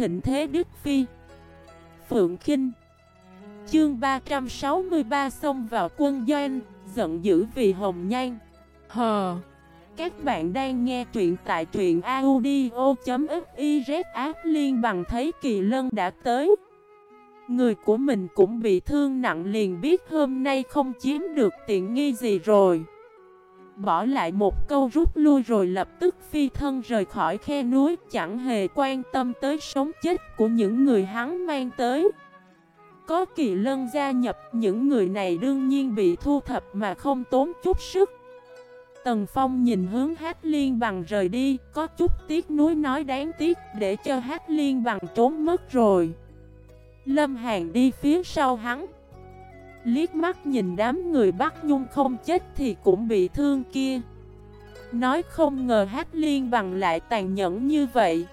thịnh thế Đức Phi. Phượng Kinh. Chương 363 xông vào quân doanh, Giận dữ vì hồng nhan. Hờ. Các bạn đang nghe truyện tại truyện audio.xyz ác liên bằng thấy kỳ lân đã tới. Người của mình cũng bị thương nặng liền biết hôm nay không chiếm được tiện nghi gì rồi. Bỏ lại một câu rút lui rồi lập tức phi thân rời khỏi khe núi, Chẳng hề quan tâm tới sống chết của những người hắn mang tới. Có kỳ lân gia nhập, những người này đương nhiên bị thu thập mà không tốn chút sức. Tần Phong nhìn hướng Hát Liên bằng rời đi, Có chút tiếc nuối nói đáng tiếc, để cho Hát Liên bằng trốn mất rồi. Lâm Hàn đi phía sau hắn Liếc mắt nhìn đám người bắt nhung không chết thì cũng bị thương kia. Nói không ngờ hát liên bằng lại tàn nhẫn như vậy.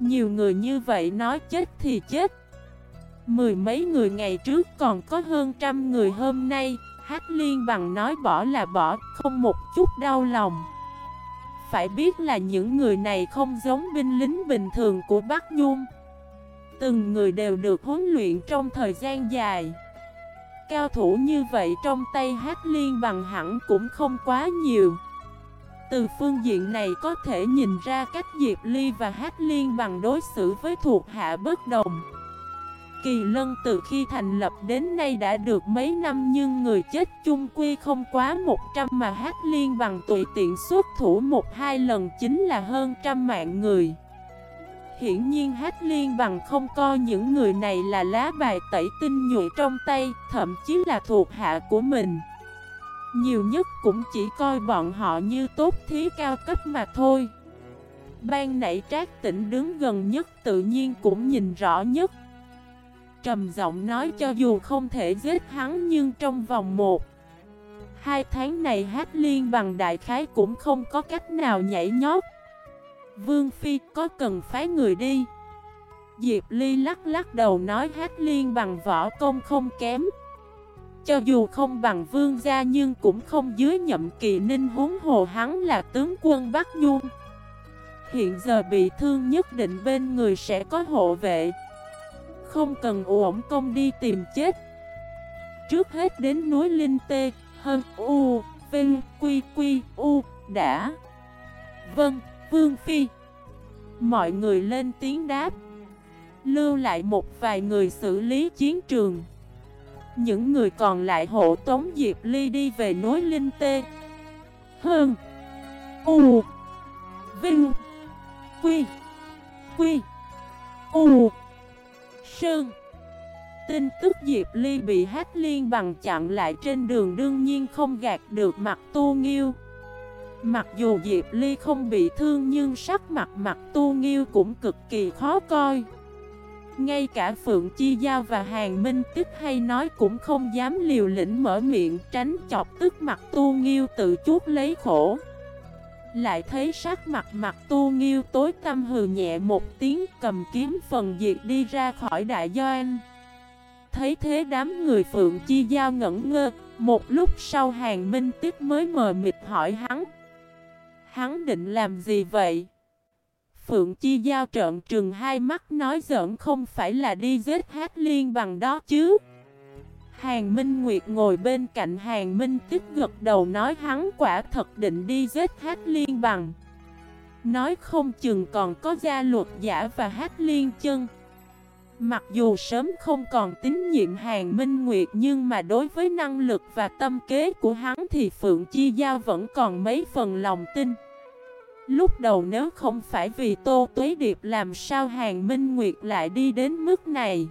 Nhiều người như vậy nói chết thì chết. Mười mấy người ngày trước còn có hơn trăm người hôm nay, Hát liên bằng nói bỏ là bỏ, Không một chút đau lòng. Phải biết là những người này không giống binh lính bình thường của Bắc Nhung. Từng người đều được huấn luyện trong thời gian dài. Cao thủ như vậy trong tay hát liên bằng hẳn cũng không quá nhiều. Từ phương diện này có thể nhìn ra cách Diệp Ly và hát liên bằng đối xử với thuộc hạ bất đồng. Kỳ lân từ khi thành lập đến nay đã được mấy năm nhưng người chết chung quy không quá 100 mà hát liên bằng tùy tiện xuất thủ một hai lần chính là hơn trăm mạng người. Hiển nhiên Hát Liên bằng không coi những người này là lá bài tẩy tinh nhuệ trong tay, thậm chí là thuộc hạ của mình. Nhiều nhất cũng chỉ coi bọn họ như tốt thí cao cấp mà thôi. Ban nãy trác tỉnh đứng gần nhất tự nhiên cũng nhìn rõ nhất. Trầm giọng nói cho dù không thể giết hắn nhưng trong vòng một Hai tháng này hát liên bằng đại khái cũng không có cách nào nhảy nhót Vương Phi có cần phái người đi? Diệp Ly lắc lắc đầu nói hát liên bằng võ công không kém. Cho dù không bằng vương gia nhưng cũng không dưới nhậm kỳ ninh huống hồ hắn là tướng quân Bắc Nhung. Hiện giờ bị thương nhất định bên người sẽ có hộ vệ. Không cần ổn công đi tìm chết. Trước hết đến núi Linh Tê, Hân U, Vinh, Quy Quy, U, đã. Vâng Vương Phi. Mọi người lên tiếng đáp. Lưu lại một vài người xử lý chiến trường. Những người còn lại hộ tống Diệp Ly đi về núi Linh Tê. Hơn. U. Vinh. Quy. Quy. U. Sơn. Tin tức Diệp Ly bị hát liên bằng chặn lại trên đường đương nhiên không gạt được mặt tu nghiêu. Mặc dù Diệp Ly không bị thương nhưng sắc mặt mặt tu nghiêu cũng cực kỳ khó coi. Ngay cả Phượng Chi Giao và Hàng Minh Tích hay nói cũng không dám liều lĩnh mở miệng tránh chọc tức mặt tu nghiêu tự chuốt lấy khổ. Lại thấy sắc mặt mặt tu nghiêu tối tâm hừ nhẹ một tiếng cầm kiếm phần diệt đi ra khỏi đại doanh. Thấy thế đám người Phượng Chi Giao ngẩn ngơ, Một lúc sau hàng minh tiếp mới mờ mịt hỏi hắn Hắn định làm gì vậy? Phượng Chi Giao trợn trừng hai mắt nói giỡn không phải là đi giết hát liên bằng đó chứ. Hàng Minh Nguyệt ngồi bên cạnh Hàng Minh Tích gật đầu nói hắn quả thật định đi giết hát liên bằng. Nói không chừng còn có gia luật giả và hát liên chân. Mặc dù sớm không còn tín nhiệm Hàng Minh Nguyệt nhưng mà đối với năng lực và tâm kế của hắn thì Phượng Chi Giao vẫn còn mấy phần lòng tin. Lúc đầu nếu không phải vì Tô Tuế Điệp làm sao Hàng Minh Nguyệt lại đi đến mức này?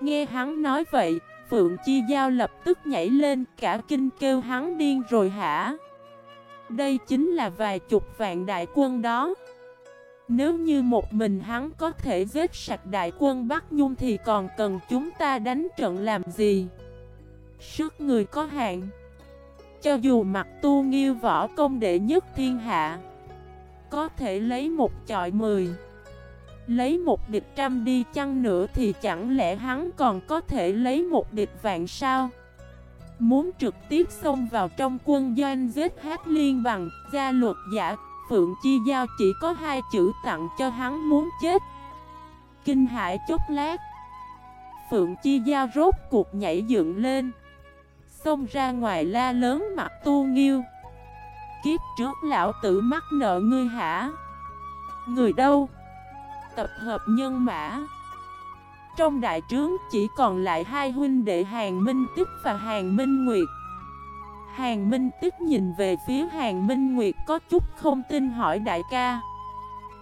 Nghe hắn nói vậy, Phượng Chi Giao lập tức nhảy lên cả kinh kêu hắn điên rồi hả? Đây chính là vài chục vạn đại quân đó. Nếu như một mình hắn có thể giết sạch đại quân Bắc Nhung thì còn cần chúng ta đánh trận làm gì? Sức người có hạn. Cho dù mặt tu nghiêu võ công đệ nhất thiên hạ, có thể lấy một chọi mười, Lấy một địch trăm đi chăng nữa thì chẳng lẽ hắn còn có thể lấy một địch vạn sao? Muốn trực tiếp xông vào trong quân doanh giết hát liên bằng gia luật giả Phượng Chi Giao chỉ có hai chữ tặng cho hắn muốn chết. Kinh hãi chốc lát, Phượng Chi Giao rốt cuộc nhảy dựng lên, Xông ra ngoài la lớn mặt tu nghiêu. Kiếp trước lão tử mắc nợ ngươi hả? Người đâu? Tập hợp nhân mã. Trong đại trướng chỉ còn lại hai huynh đệ Hàng Minh Tích và Hàng Minh Nguyệt. Hàng Minh Tích nhìn về phía Hàng Minh Nguyệt có chút không tin hỏi đại ca.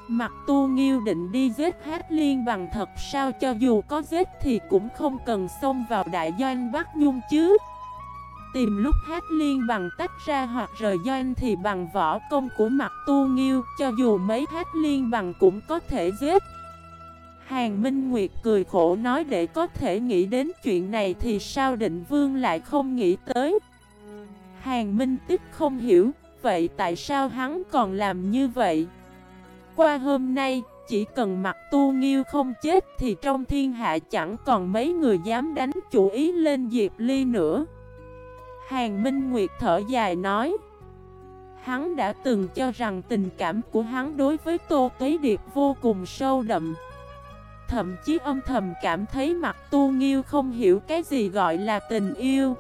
Mặt tu nghiêu định đi giết hát liên bằng thật sao cho dù có giết thì cũng không cần xông vào đại doanh Bắc Nhung chứ? Tìm lúc hát liên bằng tách ra hoặc rời doanh thì bằng võ công của mặt tu nghiêu, Cho dù mấy hát liên bằng cũng có thể giết. Hàng Minh Nguyệt cười khổ nói để có thể nghĩ đến chuyện này thì sao định vương lại không nghĩ tới? Hàng Minh Tích không hiểu, vậy tại sao hắn còn làm như vậy? Qua hôm nay, chỉ cần mặt tu nghiêu không chết thì trong thiên hạ chẳng còn mấy người dám đánh chủ ý lên Diệp Ly nữa. Hàng Minh Nguyệt thở dài nói Hắn đã từng cho rằng tình cảm của hắn đối với Tô Tuế Điệp vô cùng sâu đậm Thậm chí âm thầm cảm thấy mặt tu nghiêu không hiểu cái gì gọi là tình yêu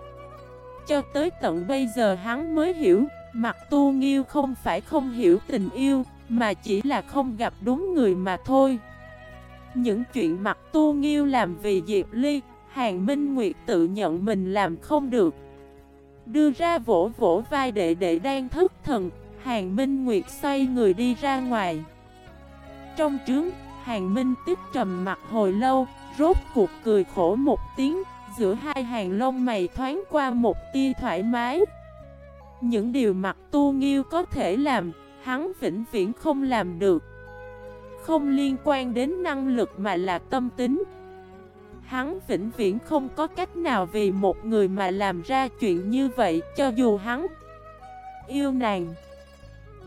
cho tới tận bây giờ hắn mới hiểu Mặt tu nghiêu không phải không hiểu tình yêu, Mà chỉ là không gặp đúng người mà thôi. Những chuyện mặt tu nghiêu làm vì Diệp Ly, Hàng Minh Nguyệt tự nhận mình làm không được. Đưa ra vỗ vỗ vai đệ đệ đang thức thần, Hàng Minh Nguyệt xoay người đi ra ngoài. Trong trướng, Hàng Minh tiếp trầm mặt hồi lâu, Rốt cuộc cười khổ một tiếng. Giữa hai hàng lông mày thoáng qua một tia thoải mái Những điều mặt tu nghiêu có thể làm Hắn vĩnh viễn không làm được Không liên quan đến năng lực mà là tâm tính Hắn vĩnh viễn không có cách nào vì một người mà làm ra chuyện như vậy cho dù hắn yêu nàng.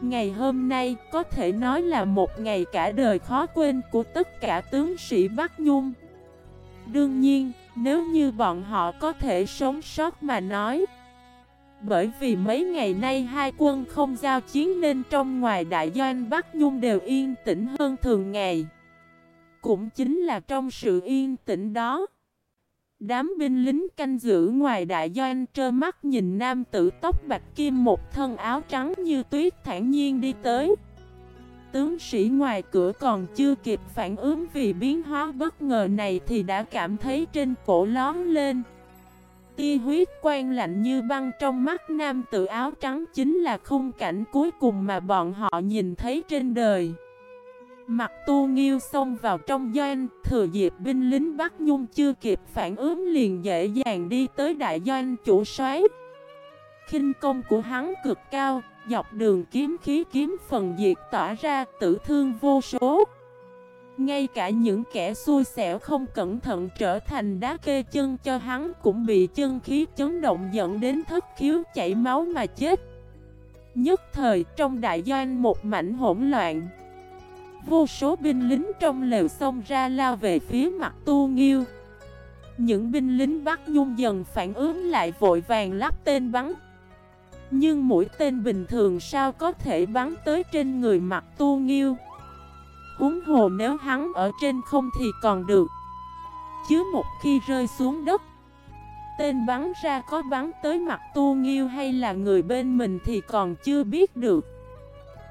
Ngày hôm nay có thể nói là một ngày cả đời khó quên của tất cả tướng sĩ Bắc Nhung. Đương nhiên, nếu như bọn họ có thể sống sót mà nói. Bởi vì mấy ngày nay hai quân không giao chiến nên trong ngoài đại doanh Bắc Nhung đều yên tĩnh hơn thường ngày. Cũng chính là trong sự yên tĩnh đó, Đám binh lính canh giữ ngoài đại doanh trơ mắt nhìn nam tử tóc bạch kim một thân áo trắng như tuyết thản nhiên đi tới. Tướng sĩ ngoài cửa còn chưa kịp phản ứng vì biến hóa bất ngờ này thì đã cảm thấy trên cổ lón lên Tia huyết quang lạnh như băng trong mắt nam tử áo trắng chính là khung cảnh cuối cùng mà bọn họ nhìn thấy trên đời Mặt tu nghiêu xông vào trong doanh, thừa dịp binh lính Bắc Nhung chưa kịp phản ứng liền dễ dàng đi tới đại doanh chủ soái. kinh công của hắn cực cao, dọc đường kiếm khí kiếm phần diệt tỏa ra tử thương vô số. Ngay cả những kẻ xui xẻo không cẩn thận trở thành đá kê chân cho hắn cũng bị chân khí chấn động dẫn đến thất khiếu chảy máu mà chết. Nhất thời trong đại doanh một mảnh hỗn loạn. Vô số binh lính trong lều xông ra lao về phía mặt tu nghiêu Những binh lính bắt nhung dần phản ứng lại vội vàng lắp tên bắn nhưng mũi tên bình thường sao có thể bắn tới trên người mặt tu nghiêu? Huống hồ nếu hắn ở trên không thì còn được. Chứ một khi rơi xuống đất Tên bắn ra có bắn tới mặt tu nghiêu hay là người bên mình thì còn chưa biết được.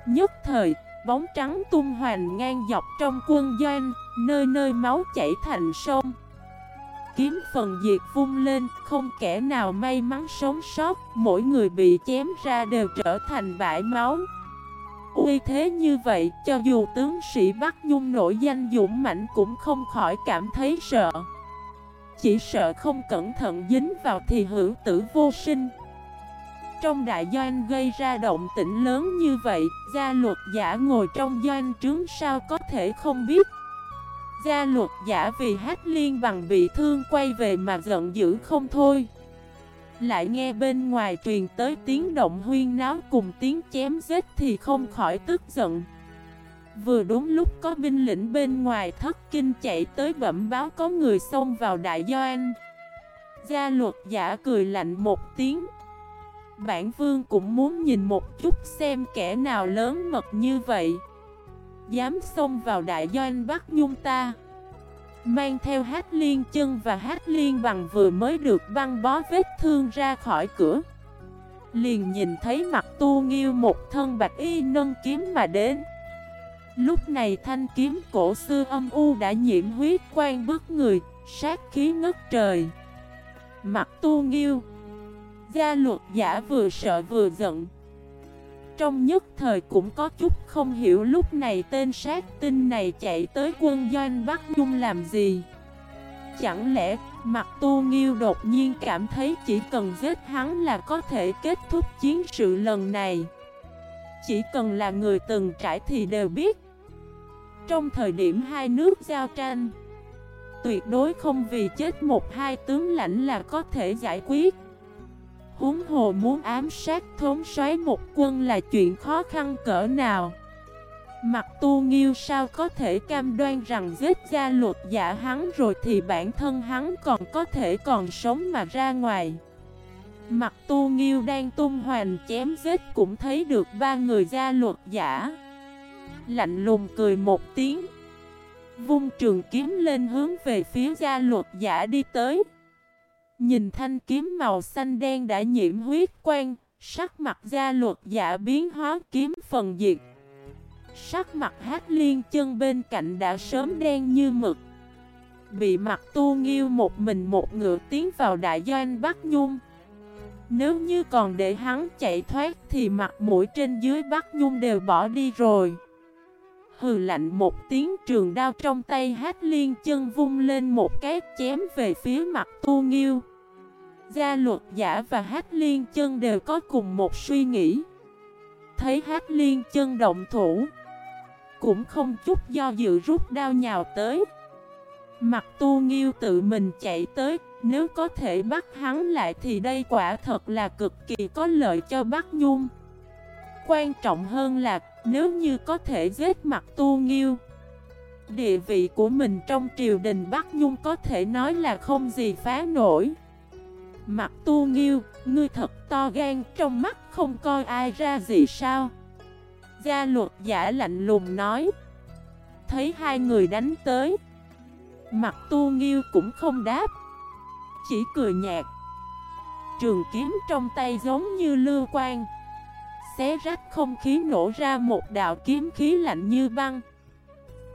Nhất thời bóng trắng tung hoành ngang dọc trong quân doanh, nơi nơi máu chảy thành sông. Kiếm phần diệt vung lên, không kẻ nào may mắn sống sót, mỗi người bị chém ra đều trở thành bãi máu. Uy thế như vậy, cho dù tướng sĩ Bắc Nhung nổi danh dũng mạnh cũng không khỏi cảm thấy sợ. Chỉ sợ không cẩn thận dính vào thì hữu tử vô sinh. Trong đại doanh gây ra động tĩnh lớn như vậy, gia luật giả ngồi trong doanh trướng sao có thể không biết. Gia luật giả vì hát liên bằng bị thương quay về mà giận dữ không thôi. Lại nghe bên ngoài truyền tới tiếng động huyên náo cùng tiếng chém giết thì không khỏi tức giận. Vừa đúng lúc có binh lĩnh bên ngoài thất kinh chạy tới bẩm báo có người xông vào đại doanh. Gia luật giả cười lạnh một tiếng. Bản vương cũng muốn nhìn một chút xem kẻ nào lớn mật như vậy Dám xông vào đại doanh bắt nhung ta. Mang theo hát liên chân và hát liên bằng vừa mới được băng bó vết thương ra khỏi cửa. Liền nhìn thấy mặt tu nghiêu một thân bạch y nâng kiếm mà đến. Lúc này thanh kiếm cổ xưa âm u đã nhiễm huyết quang bức người, Sát khí ngất trời. Mặt tu nghiêu, Gia luật giả vừa sợ vừa giận. Trong nhất thời cũng có chút không hiểu lúc này tên sát tinh này chạy tới quân doanh Bắc Nhung làm gì. Chẳng lẽ mặt tu nghiêu đột nhiên cảm thấy chỉ cần giết hắn là có thể kết thúc chiến sự lần này? Chỉ cần là người từng trải thì đều biết. Trong thời điểm hai nước giao tranh, Tuyệt đối không vì chết một hai tướng lãnh là có thể giải quyết. Huống hồ muốn ám sát thống xoáy một quân là chuyện khó khăn cỡ nào. Mặt tu nghiêu sao có thể cam đoan rằng giết gia luật giả hắn rồi thì bản thân hắn còn có thể còn sống mà ra ngoài. Mặt tu nghiêu đang tung hoành chém giết cũng thấy được ba người gia luật giả. Lạnh lùng cười một tiếng. Vung trường kiếm lên hướng về phía gia luật giả đi tới. Nhìn thanh kiếm màu xanh đen đã nhiễm huyết quang, Sắc mặt gia luật giả biến hóa kiếm phần diệt. Sắc mặt hát liên chân bên cạnh đã sớm đen như mực. Bị mặt tu nghiêu một mình một ngựa tiến vào đại doanh Bắc Nhung. Nếu như còn để hắn chạy thoát thì mặt mũi trên dưới Bắc Nhung đều bỏ đi rồi. Hừ lạnh một tiếng trường đao trong tay hát liên chân vung lên một cái chém về phía mặt tu nghiêu. Gia luật giả và hát liên chân đều có cùng một suy nghĩ. Thấy hát liên chân động thủ, Cũng không chút do dự rút đao nhào tới. Mặt tu nghiêu tự mình chạy tới, Nếu có thể bắt hắn lại thì đây quả thật là cực kỳ có lợi cho bác Nhung. Quan trọng hơn là nếu như có thể giết mặt tu nghiêu Địa vị của mình trong triều đình Bắc Nhung có thể nói là không gì phá nổi. Mặt tu nghiêu, ngươi thật to gan, trong mắt không coi ai ra gì sao? Gia luật giả lạnh lùng nói. Thấy hai người đánh tới Mặt tu nghiêu cũng không đáp Chỉ cười nhạt. Trường kiếm trong tay giống như lưu quang. Xé rách không khí nổ ra một đạo kiếm khí lạnh như băng.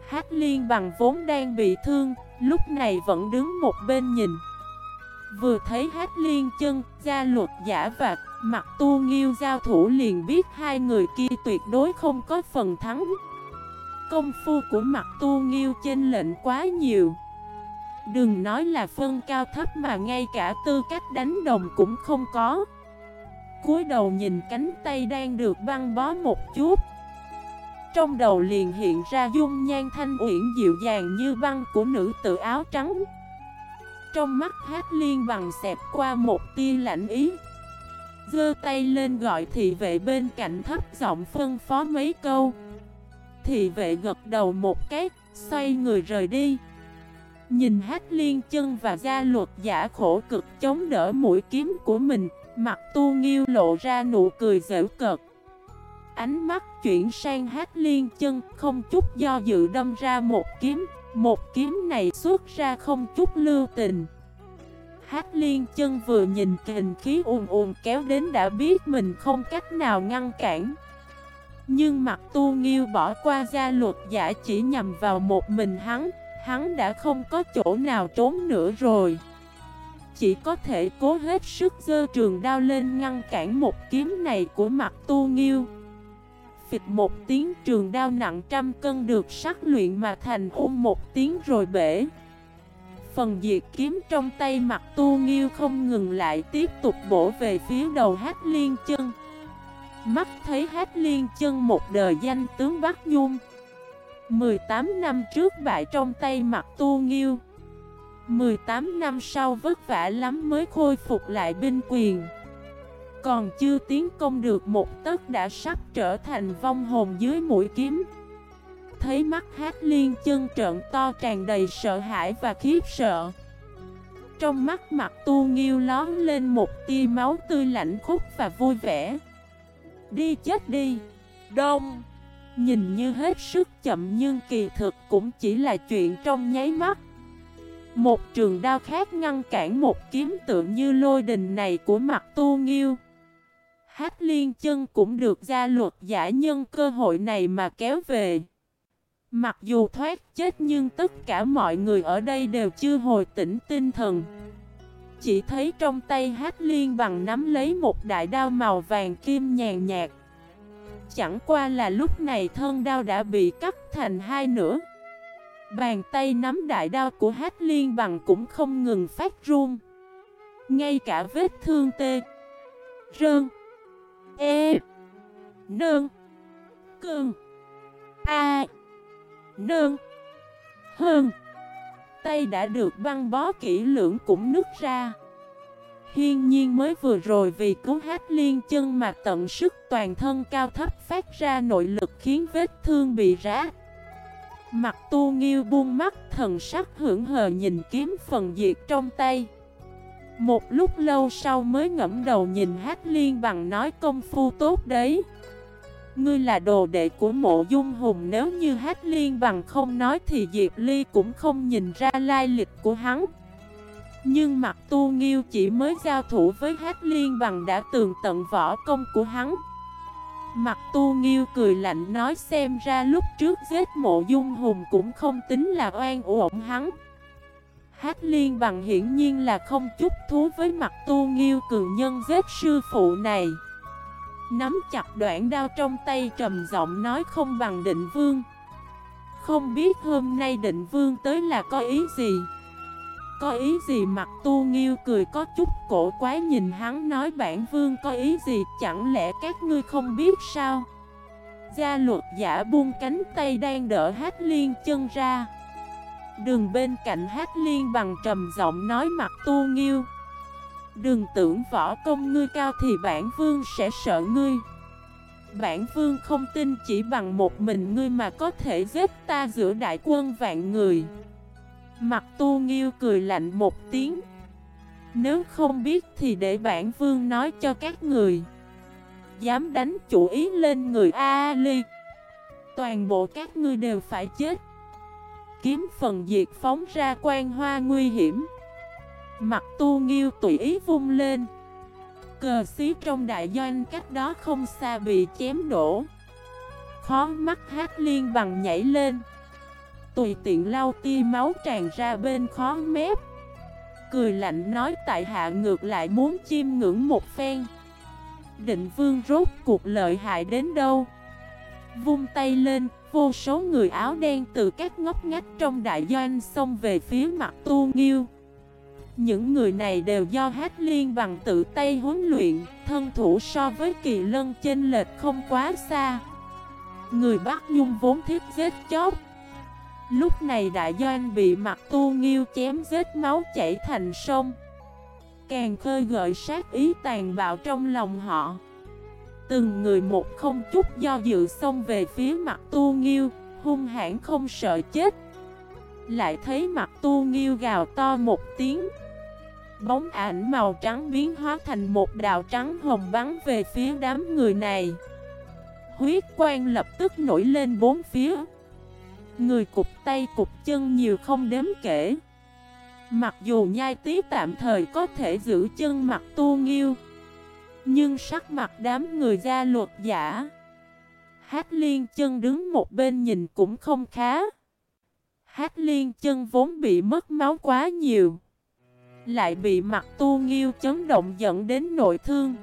Hát liên bằng vốn đang bị thương Lúc này vẫn đứng một bên nhìn. Vừa thấy hát liên chân, da luật giả và mặt tu nghiêu giao thủ liền biết hai người kia tuyệt đối không có phần thắng. Công phu của mặt tu nghiêu trên lệnh quá nhiều. Đừng nói là phân cao thấp mà ngay cả tư cách đánh đồng cũng không có cúi đầu nhìn cánh tay đang được băng bó một chút. Trong đầu liền hiện ra dung nhan thanh uyển dịu dàng như băng của nữ tự áo trắng. Trong mắt hát liên bằng xẹp qua một tia lạnh ý. Dơ tay lên gọi thị vệ bên cạnh thấp giọng phân phó mấy câu. Thị vệ gật đầu một cái, xoay người rời đi. Nhìn hát liên chân và gia luật giả khổ cực chống đỡ mũi kiếm của mình Mặt tu nghiêu lộ ra nụ cười dễu cợt. Ánh mắt chuyển sang hát liên chân, Không chút do dự đâm ra một kiếm. Một kiếm này xuất ra không chút lưu tình. Hát liên chân vừa nhìn kình khí ùn ùn kéo đến đã biết mình không cách nào ngăn cản. Nhưng mặt tu nghiêu bỏ qua gia luật giả chỉ nhằm vào một mình hắn. Hắn đã không có chỗ nào trốn nữa rồi. Chỉ có thể cố hết sức dơ trường đao lên ngăn cản một kiếm này của mặt tu nghiêu phịch một tiếng trường đao nặng trăm cân được sắc luyện mà thành ung một tiếng rồi bể. Phần diệt kiếm trong tay mặt tu nghiêu không ngừng lại tiếp tục bổ về phía đầu hát liên chân. Mắt thấy hát liên chân một đời danh tướng Bắc Nhung. 18 năm trước bại trong tay mặt tu nghiêu. 18 năm sau vất vả lắm mới khôi phục lại binh quyền. Còn chưa tiến công được một tấc đã sắp trở thành vong hồn dưới mũi kiếm. Thấy mắt hát liên chân trợn to tràn đầy sợ hãi và khiếp sợ. Trong mắt mặt tu nghiêu lón lên một tia máu tươi lạnh khúc và vui vẻ. Đi chết đi. Đông. Nhìn như hết sức chậm nhưng kỳ thực cũng chỉ là chuyện trong nháy mắt. Một trường đao khác ngăn cản một kiếm tượng như lôi đình này của mặt tu nghiêu. Hát liên chân cũng được gia luật giả nhân cơ hội này mà kéo về. Mặc dù thoát chết nhưng tất cả mọi người ở đây đều chưa hồi tỉnh tinh thần. Chỉ thấy trong tay hát liên bằng nắm lấy một đại đao màu vàng kim nhàn nhạt. Chẳng qua là lúc này thân đao đã bị cắt thành hai nửa. Bàn tay nắm đại đao của hát liên bằng cũng không ngừng phát run. Ngay cả vết thương tê, rơn, e, nơn, cơn, a, nơn, hơn. Tay đã được băng bó kỹ lưỡng cũng nứt ra. Hiên nhiên mới vừa rồi vì cứu hát liên chân mà tận sức toàn thân cao thấp phát ra nội lực khiến vết thương bị rá. Mặt tu nghiêu buông mắt, thần sắc hưởng hờ nhìn kiếm phần diệt trong tay. Một lúc lâu sau mới ngẫm đầu nhìn hát liên bằng nói công phu tốt đấy. Ngươi là đồ đệ của mộ dung hùng, nếu như hát liên bằng không nói thì Diệp Ly cũng không nhìn ra lai lịch của hắn. Nhưng mặt tu nghiêu chỉ mới giao thủ với hát liên bằng đã tường tận võ công của hắn. Mặt tu nghiêu cười lạnh nói xem ra lúc trước giết mộ dung hùng cũng không tính là oan uổng hắn. Hát liên bằng hiển nhiên là không chút thú với mặt tu nghiêu cường nhân giết sư phụ này. Nắm chặt đoạn đao trong tay trầm giọng nói không bằng định vương Không biết hôm nay định vương tới là có ý gì có ý gì mặt tu nghiêu cười có chút cổ quái nhìn hắn nói bản vương có ý gì? Chẳng lẽ các ngươi không biết sao? Gia luật giả buông cánh tay đang đỡ hát liên chân ra. Đường bên cạnh hát liên bằng trầm giọng nói mặt tu nghiêu. Đừng tưởng võ công ngươi cao thì bản vương sẽ sợ ngươi. Bản vương không tin chỉ bằng một mình ngươi mà có thể giết ta giữa đại quân vạn người. Mặt tu nghiêu cười lạnh một tiếng. Nếu không biết thì để bản vương nói cho các người. Dám đánh chủ ý lên người A-li. Toàn bộ các ngươi đều phải chết. Kiếm phần diệt phóng ra quan hoa nguy hiểm. Mặt tu nghiêu tùy ý vung lên. Cờ xí trong đại doanh cách đó không xa bị chém đổ. Khó mắt hát liên bằng nhảy lên. Tùy tiện lau tia máu tràn ra bên khó mép Cười lạnh nói tại hạ ngược lại muốn chiêm ngưỡng một phen Định vương rốt cuộc lợi hại đến đâu Vung tay lên, vô số người áo đen từ các ngóc ngách trong đại doanh xông về phía mặt tu nghiêu những người này đều do hát liên bằng tự tay huấn luyện, thân thủ so với kỳ lân chênh lệch không quá xa. Người Bắc Nhung vốn thiết giết chóc. Lúc này đại doanh bị mặt tu nghiêu chém giết máu chảy thành sông. Càng khơi gợi sát ý tàn bạo trong lòng họ. Từng người một không chút do dự xông về phía mặt tu nghiêu, hung hãn không sợ chết. Lại thấy mặt tu nghiêu gào to một tiếng Bóng ảnh màu trắng biến hóa thành một đạo trắng hồng bắn về phía đám người này Huyết quang lập tức nổi lên bốn phía Người cục tay cục chân nhiều không đếm kể. Mặc dù nhai tí tạm thời có thể giữ chân mặt tu nghiêu, Nhưng sắc mặt đám người ra luật giả. Hát liên chân đứng một bên nhìn cũng không khá. Hát liên chân vốn bị mất máu quá nhiều, lại bị mặt tu nghiêu chấn động dẫn đến nội thương.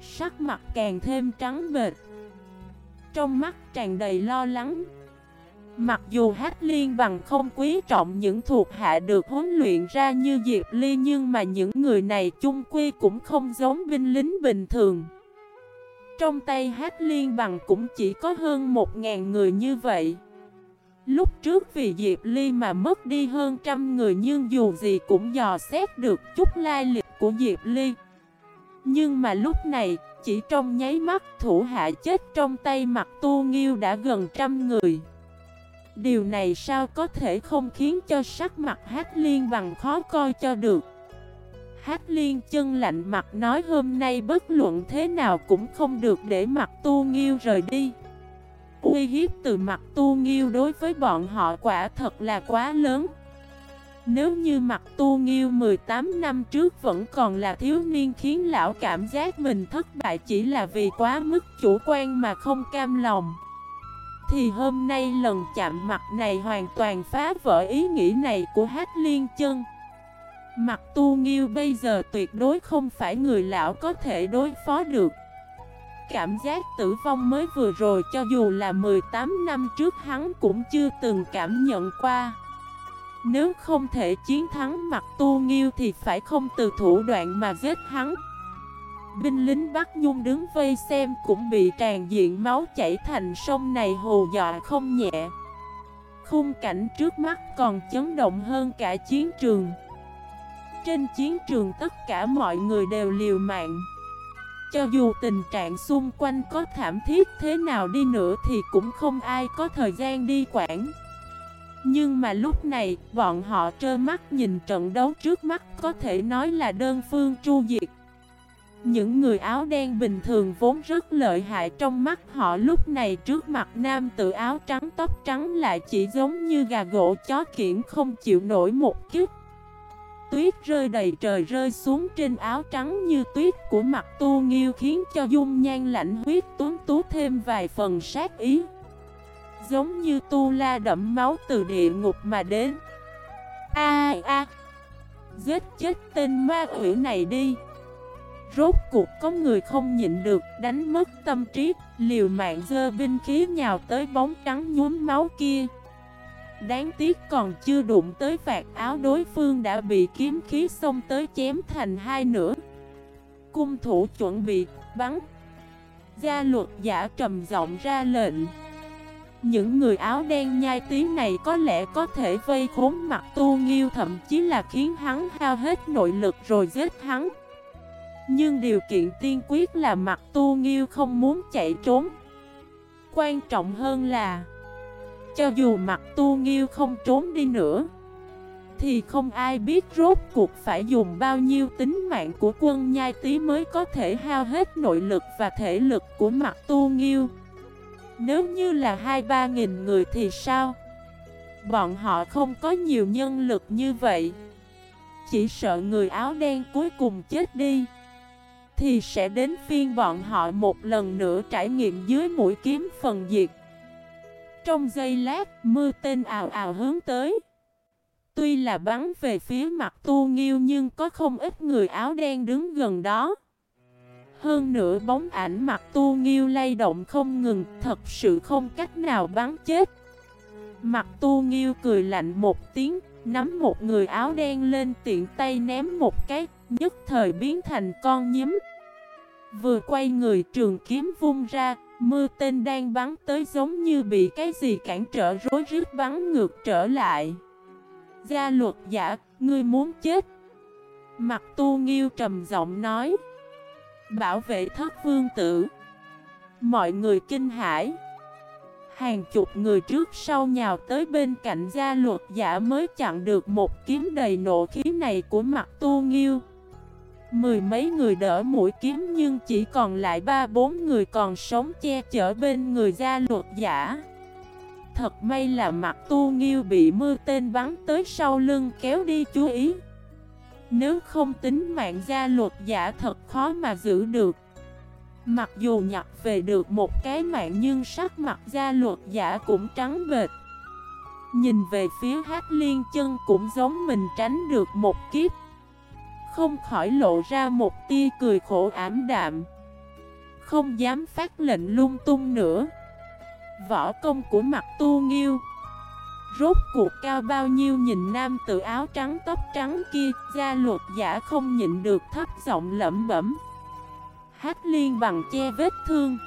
Sắc mặt càng thêm trắng bệt Trong mắt tràn đầy lo lắng. Mặc dù Hát Liên bằng không quý trọng những thuộc hạ được huấn luyện ra như Diệp Ly Nhưng mà những người này chung quy cũng không giống binh lính bình thường Trong tay Hát Liên bằng cũng chỉ có hơn một ngàn người như vậy Lúc trước vì Diệp Ly mà mất đi hơn trăm người nhưng dù gì cũng dò xét được chút lai lịch của Diệp Ly. Nhưng mà lúc này, chỉ trong nháy mắt thủ hạ chết trong tay mặt tu nghiêu đã gần trăm người. Điều này sao có thể không khiến cho sắc mặt hát liên bằng khó coi cho được. Hát liên chân lạnh mặt nói hôm nay bất luận thế nào cũng không được để mặt tu nghiêu rời đi. Uy hiếp từ mặt tu nghiêu đối với bọn họ quả thật là quá lớn. Nếu như mặt tu nghiêu 18 năm trước vẫn còn là thiếu niên khiến lão cảm giác mình thất bại chỉ là vì quá mức chủ quan mà không cam lòng. Thì hôm nay lần chạm mặt này hoàn toàn phá vỡ ý nghĩ này của hát liên chân. Mặt tu nghiêu bây giờ tuyệt đối không phải người lão có thể đối phó được. Cảm giác tử vong mới vừa rồi cho dù là 18 năm trước hắn cũng chưa từng cảm nhận qua. Nếu không thể chiến thắng mặt tu nghiêu thì phải không từ thủ đoạn mà giết hắn. Binh lính Bắc Nhung đứng vây xem cũng bị tràn diện máu chảy thành sông này hù dọa không nhẹ. Khung cảnh trước mắt còn chấn động hơn cả chiến trường. Trên chiến trường tất cả mọi người đều liều mạng. Cho dù tình trạng xung quanh có thảm thiết thế nào đi nữa thì cũng không ai có thời gian đi quản. Nhưng mà lúc này, bọn họ trơ mắt nhìn trận đấu trước mắt có thể nói là đơn phương tru diệt. Những người áo đen bình thường vốn rất lợi hại trong mắt họ lúc này trước mặt nam tự áo trắng tóc trắng lại chỉ giống như gà gỗ chó kiển không chịu nổi một kiếp tuyết rơi đầy trời rơi xuống trên áo trắng như tuyết của mặt tu nghiêu khiến cho dung nhan lạnh huyết tuấn tú thêm vài phần sát ý. Giống như tu la đậm máu từ địa ngục mà đến. A a Giết chết tên ma quỷ này đi. Rốt cuộc có người không nhịn được đánh mất tâm trí, liều mạng dơ binh khí nhào tới bóng trắng nhuốm máu kia. Đáng tiếc còn chưa đụng tới vạt áo đối phương đã bị kiếm khí xông tới chém thành hai nửa. Cung thủ chuẩn bị bắn. Gia luật giả trầm giọng ra lệnh. Những người áo đen nhai tí này có lẽ có thể vây khốn mặt tu nghiêu Thậm chí là khiến hắn hao hết nội lực rồi giết hắn. Nhưng điều kiện tiên quyết là mặt tu nghiêu không muốn chạy trốn. Quan trọng hơn là, cho dù mặt tu nghiêu không trốn đi nữa, Thì không ai biết rốt cuộc phải dùng bao nhiêu tính mạng của quân nhai tí mới có thể hao hết nội lực và thể lực của mặt tu nghiêu. Nếu như là hai ba nghìn người thì sao? Bọn họ không có nhiều nhân lực như vậy. Chỉ sợ người áo đen cuối cùng chết đi. Thì sẽ đến phiên bọn họ một lần nữa trải nghiệm dưới mũi kiếm phần diệt trong giây lát, mưa tên ào ào hướng tới. Tuy là bắn về phía mặt tu nghiêu nhưng có không ít người áo đen đứng gần đó. Hơn nữa bóng ảnh mặt tu nghiêu lay động không ngừng, thật sự không cách nào bắn chết. Mặt tu nghiêu cười lạnh một tiếng, nắm một người áo đen lên tiện tay ném một cái, nhất thời biến thành con nhím. Vừa quay người trường kiếm vung ra, Mưa tên đang bắn tới giống như bị cái gì cản trở rối rít bắn ngược trở lại. Gia luật giả, ngươi muốn chết. Mặt tu nghiêu trầm giọng nói. Bảo vệ thất vương tử. Mọi người kinh hãi. Hàng chục người trước sau nhào tới bên cạnh gia luật giả mới chặn được một kiếm đầy nộ khí này của mặt tu nghiêu. Mười mấy người đỡ mũi kiếm nhưng chỉ còn lại ba bốn người còn sống che chở bên người gia luật giả. Thật may là mặt tu nghiêu bị mưa tên bắn tới sau lưng kéo đi chú ý. Nếu không tính mạng gia luật giả thật khó mà giữ được. Mặc dù nhặt về được một cái mạng nhưng sắc mặt gia luật giả cũng trắng bệt Nhìn về phía hát liên chân cũng giống mình tránh được một kiếp không khỏi lộ ra một tia cười khổ ảm đạm. Không dám phát lệnh lung tung nữa. Võ công của mặt tu nghiêu. Rốt cuộc cao bao nhiêu nhìn nam tự áo trắng tóc trắng kia Gia luật giả không nhịn được thấp giọng lẩm bẩm. Hát liên bằng che vết thương.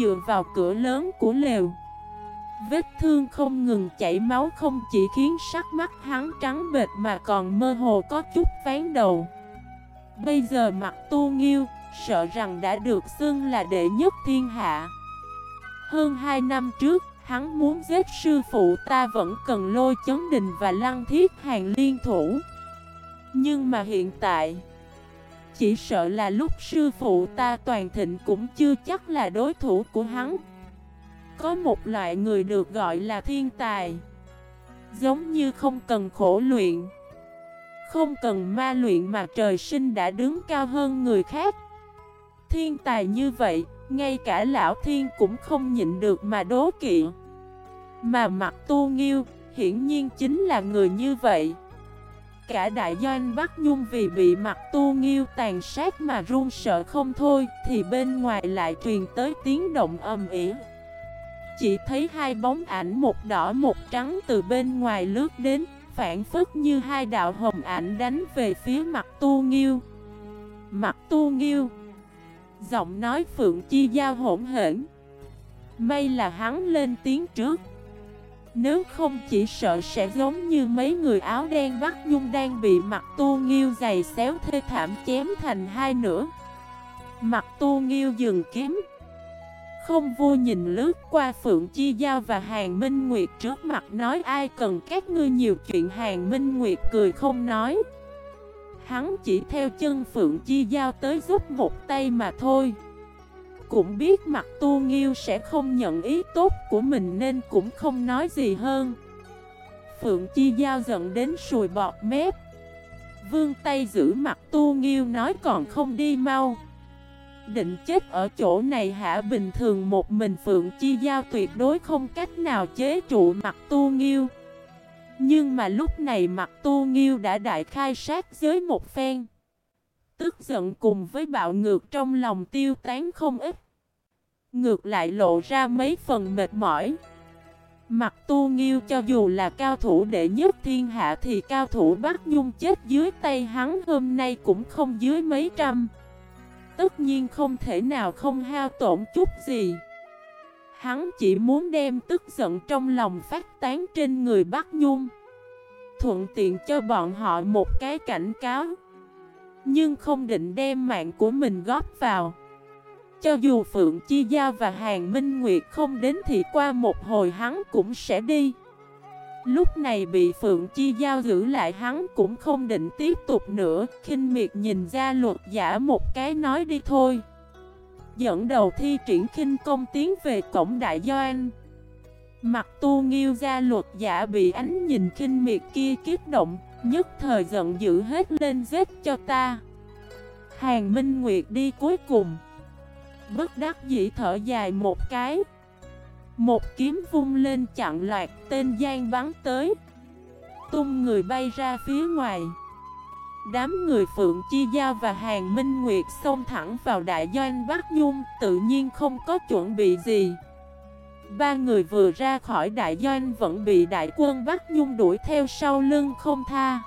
Dựa vào cửa lớn của lều. Vết thương không ngừng chảy máu không chỉ khiến sắc mắt hắn trắng bệt mà còn mơ hồ có chút ván đầu. Bây giờ mặt tu nghiêu, sợ rằng đã được xưng là đệ nhất thiên hạ. Hơn 2 năm trước, hắn muốn giết sư phụ ta vẫn cần lôi chấn đình và lăng thiết hàng liên thủ. Nhưng mà hiện tại Chỉ sợ là lúc sư phụ ta toàn thịnh cũng chưa chắc là đối thủ của hắn có một loại người được gọi là thiên tài. Giống như không cần khổ luyện. Không cần ma luyện mà trời sinh đã đứng cao hơn người khác. Thiên tài như vậy, ngay cả lão thiên cũng không nhịn được mà đố kỵ. Mà mặt tu nghiêu, hiển nhiên chính là người như vậy. Cả đại doanh Bắc Nhung vì bị mặt tu nghiêu tàn sát mà run sợ không thôi Thì bên ngoài lại truyền tới tiếng động âm ỉ chỉ thấy hai bóng ảnh một đỏ một trắng từ bên ngoài lướt đến, Phản phức như hai đạo hồng ảnh đánh về phía mặt tu nghiêu. Mặt tu nghiêu. Giọng nói Phượng Chi Giao hỗn hển. May là hắn lên tiếng trước. Nếu không chỉ sợ sẽ giống như mấy người áo đen bắt nhung đang bị mặt tu nghiêu giày xéo thê thảm chém thành hai nửa. Mặt tu nghiêu dừng kiếm. Không vui nhìn lướt qua Phượng Chi Giao và Hàng Minh Nguyệt trước mặt nói, ai cần các ngươi nhiều chuyện? Hàng Minh Nguyệt cười không nói. Hắn chỉ theo chân Phượng Chi Giao tới giúp một tay mà thôi. Cũng biết mặt tu nghiêu sẽ không nhận ý tốt của mình nên cũng không nói gì hơn. Phượng Chi Giao giận đến sùi bọt mép. Vương tay giữ mặt tu nghiêu nói, còn không đi mau. Định chết ở chỗ này hả? Bình thường một mình Phượng Chi Giao tuyệt đối không cách nào chế trụ mặt tu nghiêu. Nhưng mà lúc này mặt tu nghiêu đã đại khai sát giới một phen. Tức giận cùng với bạo ngược trong lòng tiêu tán không ít. Ngược lại lộ ra mấy phần mệt mỏi. Mặt tu nghiêu cho dù là cao thủ đệ nhất thiên hạ Thì cao thủ Bắc Nhung chết dưới tay hắn hôm nay cũng không dưới mấy trăm. Tất nhiên không thể nào không hao tổn chút gì. Hắn chỉ muốn đem tức giận trong lòng phát tán trên người Bắc Nhung. Thuận tiện cho bọn họ một cái cảnh cáo. Nhưng không định đem mạng của mình góp vào. Cho dù Phượng Chi Giao và Hàng Minh Nguyệt không đến thì qua một hồi hắn cũng sẽ đi. Lúc này bị Phượng Chi Giao giữ lại hắn cũng không định tiếp tục nữa kinh miệt nhìn ra luật giả một cái nói đi thôi. Dẫn đầu thi triển khinh công tiến về cổng đại doanh. Mặt tu nghiêu ra luật giả bị ánh nhìn khinh miệt kia kiếp động, Nhất thời giận dữ hết lên giết cho ta. Hàng Minh Nguyệt đi cuối cùng. Bất đắc dĩ thở dài một cái. Một kiếm vung lên chặn loạt, tên gian bắn tới. Tung người bay ra phía ngoài. Đám người Phượng Chi Giao và Hàng Minh Nguyệt xông thẳng vào đại doanh Bắc Nhung, Tự nhiên không có chuẩn bị gì. Ba người vừa ra khỏi đại doanh vẫn bị đại quân Bắc Nhung đuổi theo sau lưng không tha.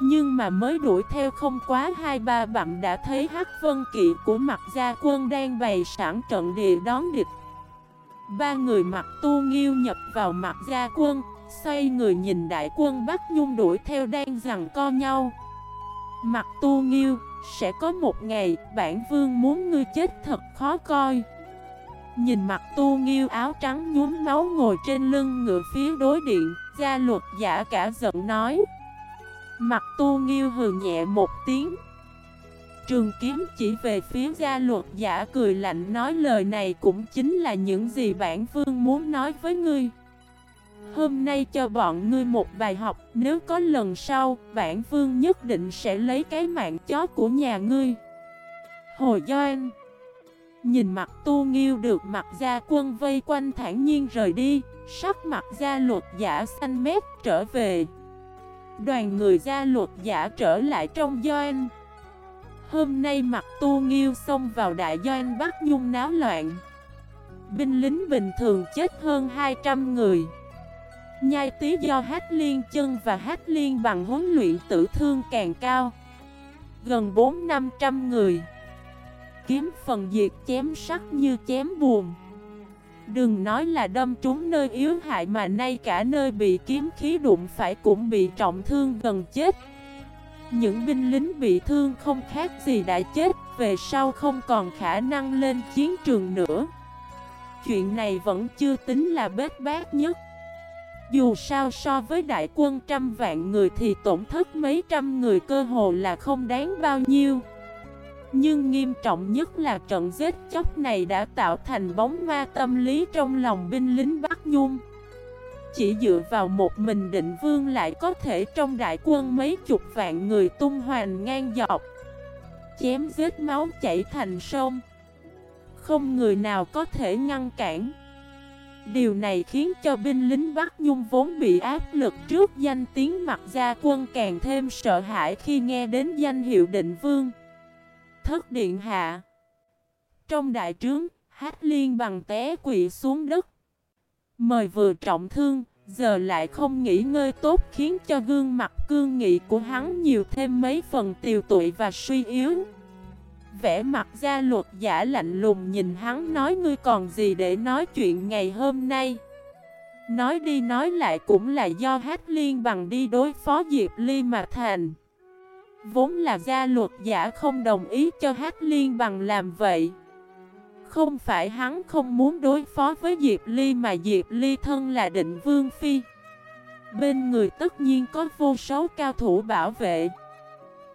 Nhưng mà mới đuổi theo không quá hai ba bặm đã thấy hắc vân kỵ của mặt gia quân đang bày sẵn trận địa đón địch. Ba người mặt tu nghiêu nhập vào mặt gia quân, Xoay người nhìn đại quân Bắc Nhung đuổi theo đang rằng co nhau. Mặt tu nghiêu, Sẽ có một ngày bản vương muốn ngươi chết thật khó coi. Nhìn mặt tu nghiêu áo trắng nhuốm máu ngồi trên lưng ngựa phía đối điện, Gia luật giả cả giận nói. Mặt tu nghiêu hừ nhẹ một tiếng Trường kiếm chỉ về phía gia luật giả cười lạnh nói lời này cũng chính là những gì bản vương muốn nói với ngươi. Hôm nay cho bọn ngươi một bài học Nếu có lần sau, bản vương nhất định sẽ lấy cái mạng chó của nhà ngươi. Hồ Doan. Nhìn mặt tu nghiêu được mặt gia quân vây quanh thản nhiên rời đi Sắc mặt gia luật giả xanh mét trở về. Đoàn người gia luật giả trở lại trong doanh Hôm nay mặt tu nghiêu xông vào đại doanh Bắc nhung náo loạn. Binh lính bình thường chết hơn 200 người. Nhai tí do hát liên chân và hát liên bằng huấn luyện tử thương càng cao. Gần 4-500 người. Kiếm phần diệt chém sắc như chém buồn Đừng nói là đâm trúng nơi yếu hại mà nay cả nơi bị kiếm khí đụng phải cũng bị trọng thương gần chết. Những binh lính bị thương không khác gì đã chết, Về sau không còn khả năng lên chiến trường nữa. Chuyện này vẫn chưa tính là bết bát nhất. Dù sao so với đại quân trăm vạn người thì tổn thất mấy trăm người cơ hồ là không đáng bao nhiêu. Nhưng nghiêm trọng nhất là trận giết chóc này đã tạo thành bóng ma tâm lý trong lòng binh lính Bắc Nhung chỉ dựa vào một mình định vương lại có thể trong đại quân mấy chục vạn người tung hoành ngang dọc. Chém giết máu chảy thành sông. Không người nào có thể ngăn cản. Điều này khiến cho binh lính Bắc Nhung vốn bị áp lực trước danh tiếng mặt gia quân càng thêm sợ hãi khi nghe đến danh hiệu định vương. Thất điện hạ. Trong đại trướng, hát liên bằng té quỵ xuống đất. Mời vừa trọng thương, giờ lại không nghỉ ngơi tốt khiến cho gương mặt cương nghị của hắn nhiều thêm mấy phần tiều tụy và suy yếu. Vẽ mặt gia luật giả lạnh lùng nhìn hắn nói ngươi còn gì để nói chuyện ngày hôm nay. Nói đi nói lại cũng là do hát liên bằng đi đối phó Diệp Ly mà thành. Vốn là gia luật giả không đồng ý cho hát liên bằng làm vậy. Không phải hắn không muốn đối phó với Diệp Ly mà Diệp Ly thân là định vương phi. Bên người tất nhiên có vô số cao thủ bảo vệ.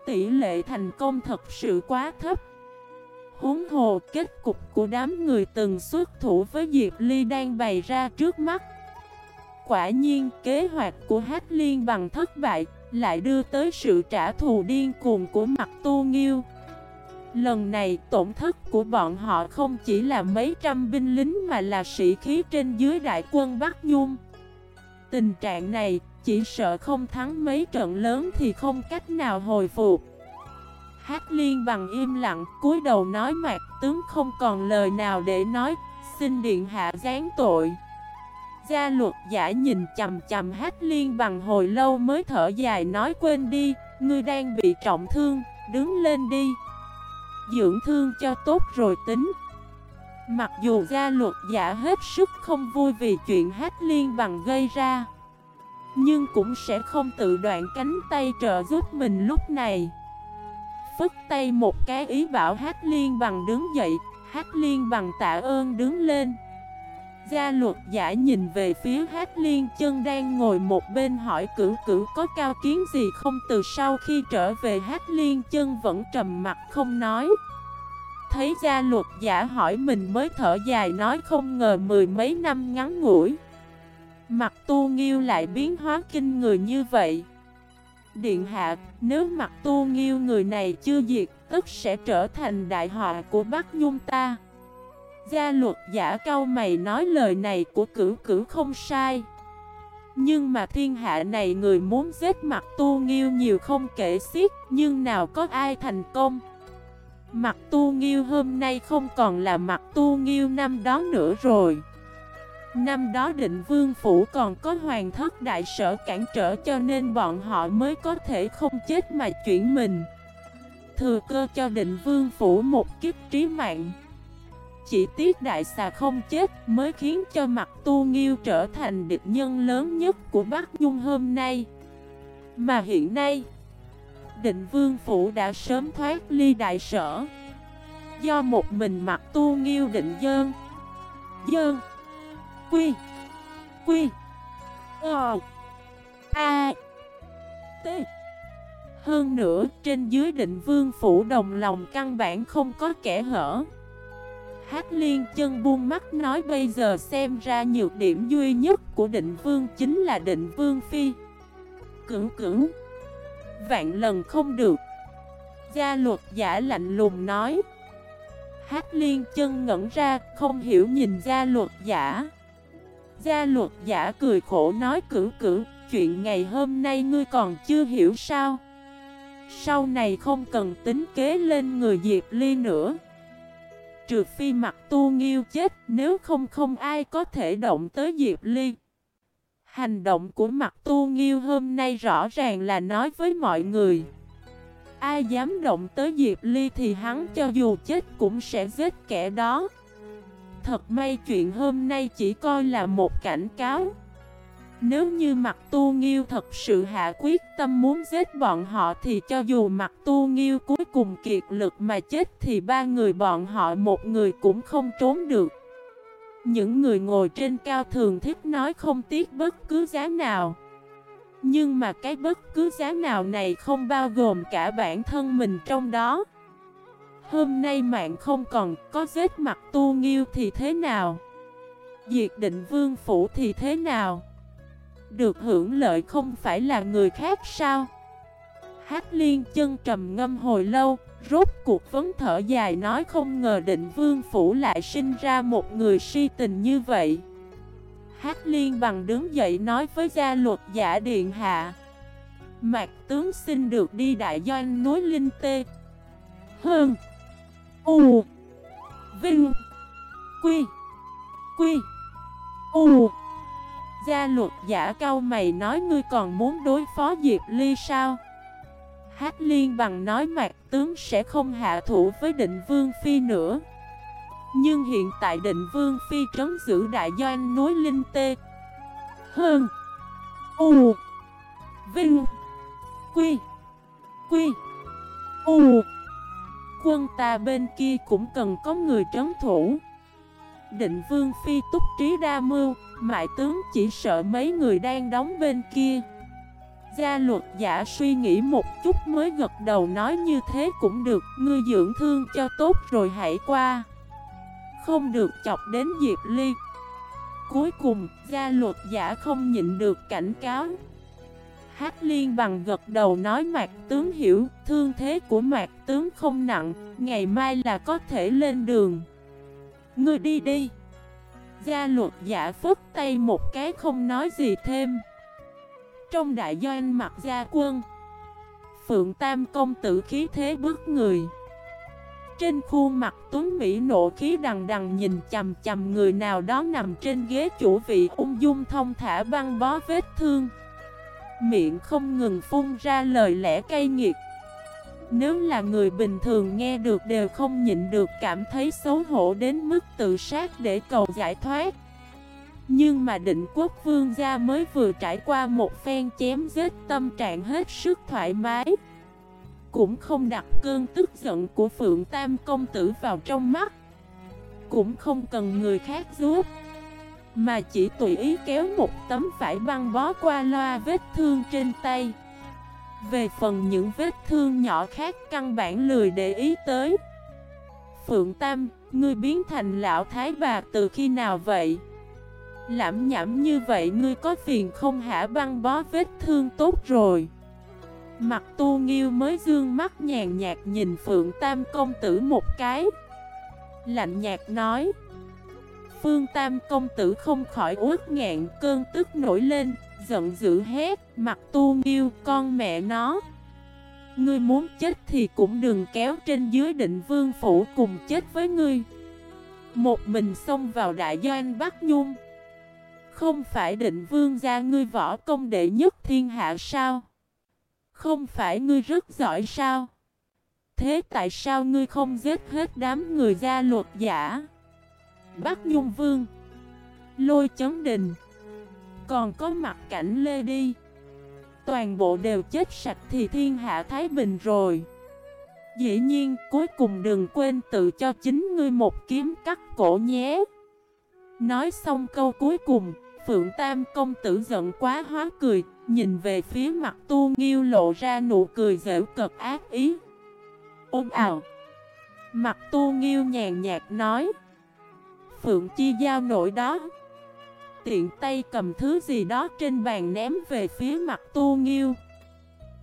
Tỷ lệ thành công thật sự quá thấp. Huống hồ kết cục của đám người từng xuất thủ với Diệp Ly đang bày ra trước mắt. Quả nhiên, kế hoạch của Hát Liên bằng thất bại Lại đưa tới sự trả thù điên cuồng của mặt tu nghiêu. Lần này tổn thất của bọn họ không chỉ là mấy trăm binh lính mà là sĩ khí trên dưới đại quân Bắc Nhung. Tình trạng này chỉ sợ không thắng mấy trận lớn thì không cách nào hồi phục. Hát liên bằng im lặng cúi đầu nói mạc tướng không còn lời nào để nói, xin điện hạ gián tội. Gia luật giả nhìn chầm chầm hát liên bằng hồi lâu mới thở dài nói quên đi, ngươi đang bị trọng thương, đứng lên đi dưỡng thương cho tốt rồi tính. Mặc dù gia luật giả hết sức không vui vì chuyện hát liên bằng gây ra, Nhưng cũng sẽ không tự đoạn cánh tay trợ giúp mình lúc này. Phức tay một cái ý bảo hát liên bằng đứng dậy, Hát liên bằng tạ ơn đứng lên. Gia luật giả nhìn về phía hát liên chân đang ngồi một bên hỏi cửu cửu có cao kiến gì không? Từ sau khi trở về hát liên chân vẫn trầm mặt không nói. Thấy gia luật giả hỏi mình mới thở dài nói không ngờ mười mấy năm ngắn ngủi. Mặt tu nghiêu lại biến hóa kinh người như vậy. Điện hạ, nếu mặt tu nghiêu người này chưa diệt Tức sẽ trở thành đại họa của Bắc Nhung ta. Gia luật giả cao mày nói lời này của cửu cửu không sai. Nhưng mà thiên hạ này người muốn giết mặt tu nghiêu nhiều không kể xiết, Nhưng nào có ai thành công? Mặt tu nghiêu hôm nay không còn là mặt tu nghiêu năm đó nữa rồi. Năm đó định vương phủ còn có hoàng thất đại sở cản trở cho nên bọn họ mới có thể không chết mà chuyển mình. Thừa cơ cho định vương phủ một kiếp trí mạng. Chỉ tiếc đại xà không chết mới khiến cho mặt tu nghiêu trở thành địch nhân lớn nhất của Bắc Nhung hôm nay. Mà hiện nay, định vương phủ đã sớm thoát ly đại sở. Do một mình mặt tu nghiêu định dơn Dơn, Quy Quy Ờ A, T. Hơn nữa, trên dưới định vương phủ đồng lòng căn bản không có kẻ hở. Hát liên chân buông mắt nói bây giờ xem ra nhược điểm duy nhất của định vương chính là định vương phi. Cưỡng cưỡng Vạn lần không được. Gia luật giả lạnh lùng nói. Hát liên chân ngẩn ra, Không hiểu nhìn gia luật giả. Gia luật giả cười khổ nói cử cử Chuyện ngày hôm nay ngươi còn chưa hiểu sao? Sau này không cần tính kế lên người Diệp Ly nữa. Trừ phi mặt tu nghiêu chết, Nếu không không ai có thể động tới Diệp Ly. Hành động của mặt tu nghiêu hôm nay rõ ràng là nói với mọi người. Ai dám động tới Diệp Ly thì hắn cho dù chết cũng sẽ giết kẻ đó. Thật may chuyện hôm nay chỉ coi là một cảnh cáo. Nếu như mặt tu nghiêu thật sự hạ quyết tâm muốn giết bọn họ Thì cho dù mặt tu nghiêu cuối cùng kiệt lực mà chết Thì ba người bọn họ một người cũng không trốn được. Những người ngồi trên cao thường thích nói không tiếc bất cứ giá nào. Nhưng mà cái bất cứ giá nào này không bao gồm cả bản thân mình trong đó. Hôm nay mạng không còn, có giết mặt tu nghiêu thì thế nào? Diệt định vương phủ thì thế nào? Được hưởng lợi không phải là người khác sao? Hát liên chân trầm ngâm hồi lâu, rốt cuộc vấn thở dài nói không ngờ định vương phủ lại sinh ra một người si tình như vậy. Hát liên bằng đứng dậy nói với gia luật giả điện hạ. Mạc tướng xin được đi đại doanh núi Linh Tê. Hơn. U. Vinh. Quy. Quy. U. Gia luật giả cao mày nói ngươi còn muốn đối phó Diệp Ly sao? Hát liên bằng nói mạc tướng sẽ không hạ thủ với định vương phi nữa. Nhưng hiện tại định vương phi trấn giữ đại doanh núi Linh Tê. Hơn. U. Vinh. Quy. Quy. U. Quân ta bên kia cũng cần có người trấn thủ. Định vương phi túc trí đa mưu Mại tướng chỉ sợ mấy người đang đóng bên kia. Gia luật giả suy nghĩ một chút mới gật đầu nói như thế cũng được Ngươi dưỡng thương cho tốt rồi hãy qua. Không được chọc đến Diệp Ly. Cuối cùng, gia luật giả không nhịn được cảnh cáo. Hát liên bằng gật đầu nói Mạc tướng hiểu Thương thế của Mạc tướng không nặng Ngày mai là có thể lên đường. Ngươi đi đi. Gia luật giả phức tay một cái không nói gì thêm. Trong đại doanh mặt gia quân, Phượng Tam công tử khí thế bước người. Trên khuôn mặt tuấn Mỹ nộ khí đằng đằng nhìn chầm chầm người nào đó nằm trên ghế chủ vị ung dung thông thả băng bó vết thương. Miệng không ngừng phun ra lời lẽ cay nghiệt. Nếu là người bình thường nghe được đều không nhịn được cảm thấy xấu hổ đến mức tự sát để cầu giải thoát. Nhưng mà định quốc vương gia mới vừa trải qua một phen chém giết tâm trạng hết sức thoải mái. Cũng không đặt cơn tức giận của Phượng Tam công tử vào trong mắt. Cũng không cần người khác giúp. Mà chỉ tùy ý kéo một tấm vải băng bó qua loa vết thương trên tay. Về phần những vết thương nhỏ khác căn bản lười để ý tới. Phượng Tam, ngươi biến thành lão thái bà từ khi nào vậy? Lãm nhảm như vậy ngươi có phiền không hả? Băng bó vết thương tốt rồi. Mặt tu nghiêu mới dương mắt nhàn nhạt nhìn Phượng Tam công tử một cái. Lạnh nhạt nói Phương Tam công tử không khỏi uất ngạn cơn tức nổi lên. Giận dữ hét Mặt tu miêu, con mẹ nó Ngươi muốn chết thì cũng đừng kéo trên dưới định vương phủ cùng chết với ngươi Một mình xông vào đại doanh Bắc Nhung không phải định vương gia ngươi võ công đệ nhất thiên hạ sao? Không phải ngươi rất giỏi sao? Thế tại sao ngươi không giết hết đám người gia luật giả? Bắc Nhung Vương Lôi chấn đình còn có mặt cảnh Lê Đi Toàn bộ đều chết sạch thì thiên hạ Thái Bình rồi Dĩ nhiên cuối cùng đừng quên tự cho chính ngươi một kiếm cắt cổ nhé Nói xong câu cuối cùng Phượng Tam công tử giận quá hóa cười, nhìn về phía mặt tu nghiêu lộ ra nụ cười dễu cực ác ý. Ôm ào! Mặt tu nghiêu nhàn nhạt nói. Phượng chi giao nổi đó. Tiện tay cầm thứ gì đó trên bàn ném về phía mặt tu nghiêu.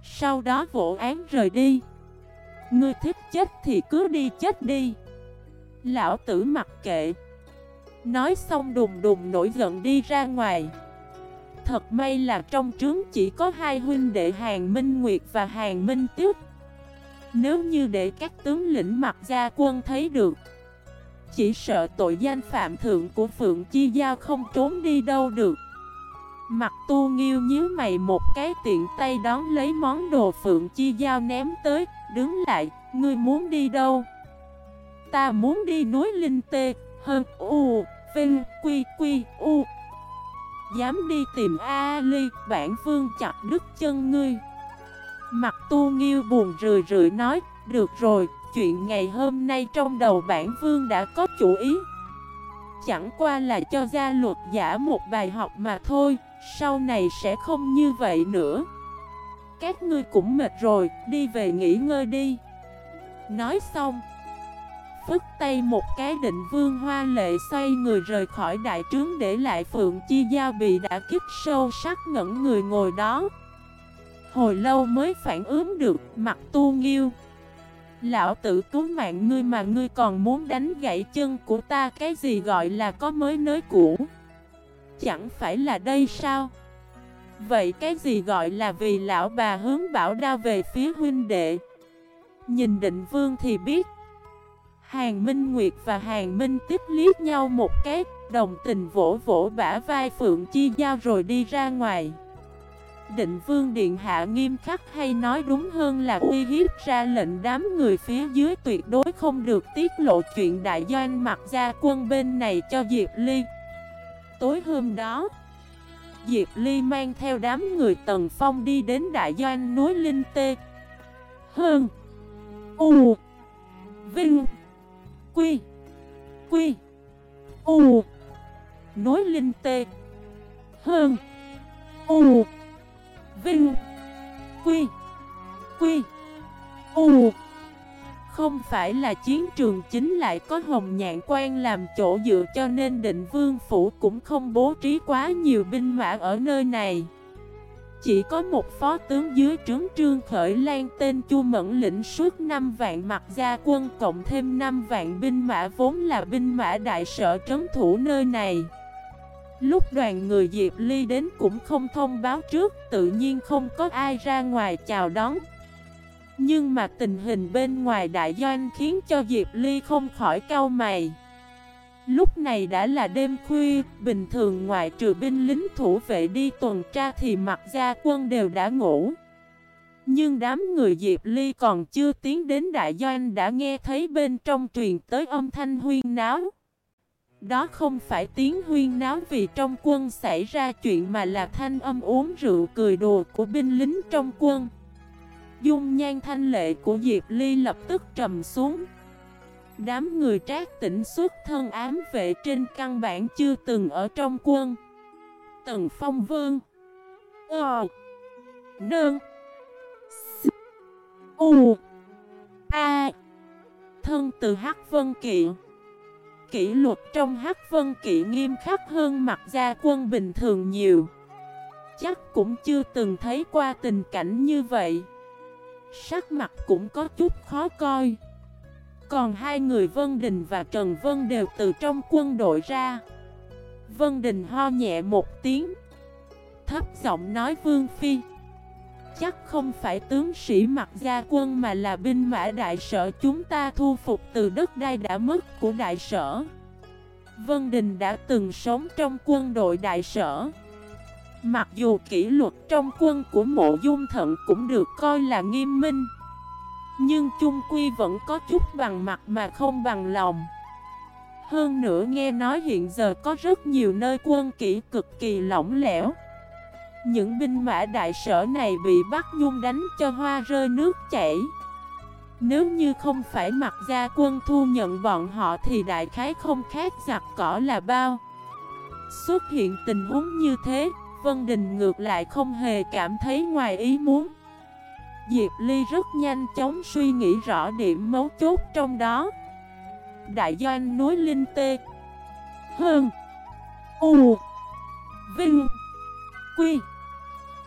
Sau đó vỗ án rời đi. Ngươi thích chết thì cứ đi chết đi. Lão tử mặc kệ. Nói xong đùng đùng nổi giận đi ra ngoài Thật may là trong trướng chỉ có hai huynh đệ Hàng Minh Nguyệt và Hàng Minh Tiếp Nếu như để các tướng lĩnh mặc gia quân thấy được chỉ sợ tội danh phạm thượng của Phượng Chi Giao không trốn đi đâu được. Mặt tu nghiêu nhíu mày một cái tiện tay đón lấy món đồ Phượng Chi Giao ném tới Đứng lại, ngươi muốn đi đâu? Ta muốn đi núi Linh Tê, hơn u Vinh, Quy, Quy, U. Dám đi tìm A Ly, bản vương chặt đứt chân ngươi. Mặt tu nghiêu buồn rười rượi nói Được rồi, chuyện ngày hôm nay trong đầu bản vương đã có chủ ý Chẳng qua là cho gia luật giả một bài học mà thôi Sau này sẽ không như vậy nữa Các ngươi cũng mệt rồi, đi về nghỉ ngơi đi Nói xong phức tay một cái định vương hoa lệ xoay người rời khỏi đại trướng để lại Phượng Chi Giao bị đã kích sâu sắc ngẩn người ngồi đó. Hồi lâu mới phản ứng được mặt tu nghiêu. Lão tử cứu mạng ngươi mà ngươi còn muốn đánh gãy chân của ta, cái gì gọi là có mới nới cũ. Chẳng phải là đây sao? Vậy cái gì gọi là vì lão bà hướng bảo đao về phía huynh đệ? Nhìn định vương thì biết Hàng Minh Nguyệt và Hàng Minh tiếp liếc nhau một cái, Đồng tình vỗ vỗ bả vai Phượng Chi Giao rồi đi ra ngoài Định Vương Điện Hạ nghiêm khắc hay nói đúng hơn là uy hiếp ra lệnh đám người phía dưới tuyệt đối không được tiết lộ chuyện đại doanh mặc gia quân bên này cho Diệp Ly. Tối hôm đó, Diệp Ly mang theo đám người Tần Phong đi đến đại doanh núi Linh Tê. Hơn, U, Vinh, Quy Quy, U, núi linh tê. Hơn, U Vinh. Quy. Quy. U. Không phải là chiến trường chính lại có hồng nhạn quan làm chỗ dựa cho nên định vương phủ cũng không bố trí quá nhiều binh mã ở nơi này. Chỉ có một phó tướng dưới trướng trương khởi lan tên Chu Mẫn lĩnh suốt 5 vạn mặt gia quân cộng thêm 5 vạn binh mã vốn là binh mã đại sở trấn thủ nơi này. Lúc đoàn người Diệp Ly đến cũng không thông báo trước, tự nhiên không có ai ra ngoài chào đón. Nhưng mà tình hình bên ngoài đại doanh khiến cho Diệp Ly không khỏi cau mày. Lúc này đã là đêm khuya, bình thường ngoại trừ binh lính thủ vệ đi tuần tra thì mặt gia quân đều đã ngủ. Nhưng đám người Diệp Ly còn chưa tiến đến đại doanh đã nghe thấy bên trong truyền tới âm thanh huyên náo. Đó không phải tiếng huyên náo vì trong quân xảy ra chuyện mà là thanh âm uống rượu cười đùa của binh lính trong quân. Dung nhan thanh lệ của Diệp Ly lập tức trầm xuống. Đám người trác tỉnh xuất thân ám vệ trên căn bản chưa từng ở trong quân. Tần Phong Vương. Ờ. Nương. S. U. A. Thân từ Hắc Vân kiện. Kỷ luật trong Hắc Vân Kỵ nghiêm khắc hơn mặt gia quân bình thường nhiều. Chắc cũng chưa từng thấy qua tình cảnh như vậy. Sắc mặt cũng có chút khó coi. Còn hai người Vân Đình và Trần Vân đều từ trong quân đội ra. Vân Đình ho nhẹ một tiếng, Thấp giọng nói Vương Phi Chắc không phải tướng sĩ mặc gia quân mà là binh mã đại sở. Chúng ta thu phục từ đất đai đã mất của đại sở. Vân Đình đã từng sống trong quân đội đại sở. Mặc dù kỷ luật trong quân của mộ dung thận cũng được coi là nghiêm minh, nhưng chung quy vẫn có chút bằng mặt mà không bằng lòng. Hơn nữa nghe nói hiện giờ có rất nhiều nơi quân kỹ cực kỳ lỏng lẻo. Những binh mã đại sở này bị bắt nhung đánh cho hoa rơi nước chảy. Nếu như không phải mặc gia quân thu nhận bọn họ thì đại khái không khác giặc cỏ là bao. Xuất hiện tình huống như thế, Vân Đình ngược lại không hề cảm thấy ngoài ý muốn. Diệp Ly rất nhanh chóng suy nghĩ rõ điểm mấu chốt trong đó. Đại doanh núi Linh Tê. Hơn. U. Vinh. Quy.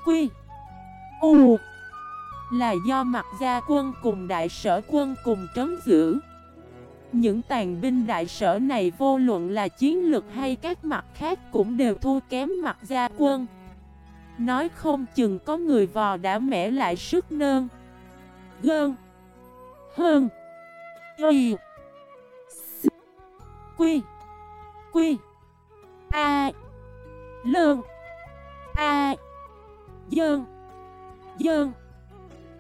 Quy. U Là do mặt gia quân cùng đại sở quân cùng trấn giữ. Những tàn binh đại sở này vô luận là chiến lược hay các mặt khác cũng đều thua kém mặt gia quân. Nói không chừng có người vò đã mẻ lại sức nơn. Gơn. Hơn. Y Quy. Quy. A. Lương A. Dơn Dơn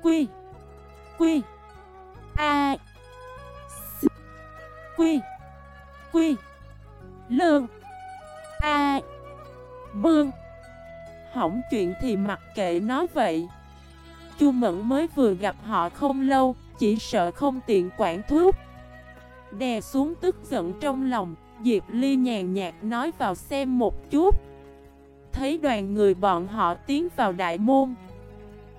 Quy. Quy. A. Quy. Quy. Lơn. A. Bương Hỏng chuyện thì mặc kệ nó vậy. Chu Mẫn mới vừa gặp họ không lâu, Chỉ sợ không tiện quản thuốc Đè xuống tức giận trong lòng, Diệp Ly nhàn nhạt nói vào xem một chút. Thấy đoàn người bọn họ tiến vào đại môn.